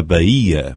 Bahia.